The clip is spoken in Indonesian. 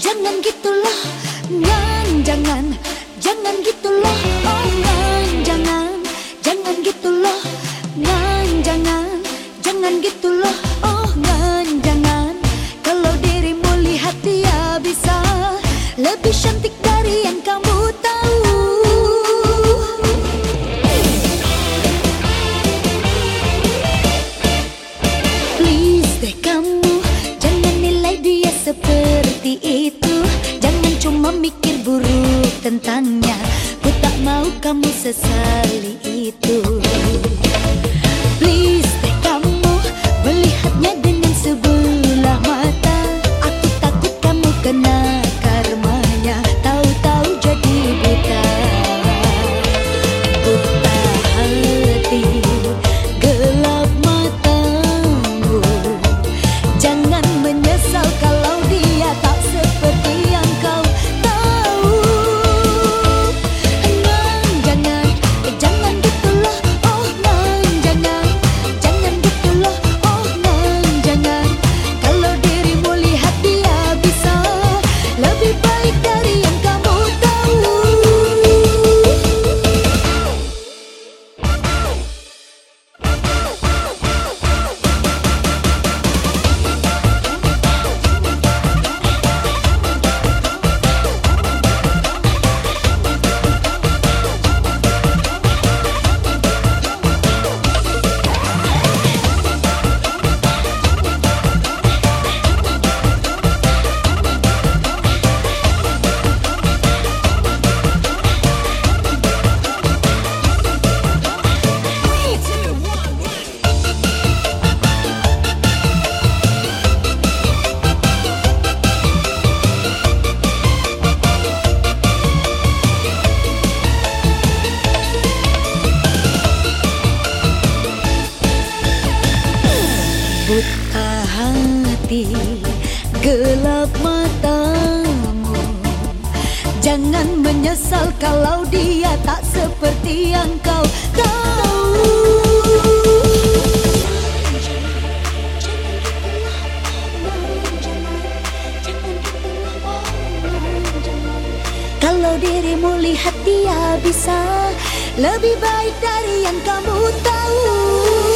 jangan gitu loh, jangan, jangan, jangan gitu loh. tentangnya. Ku tak mau kamu sesali itu. gelap matamu. Jangan menyesal kalau dia tak seperti yang kau tahu. Kalau dirimu lihat dia bisa Lebih baik dari yang kamu tahu.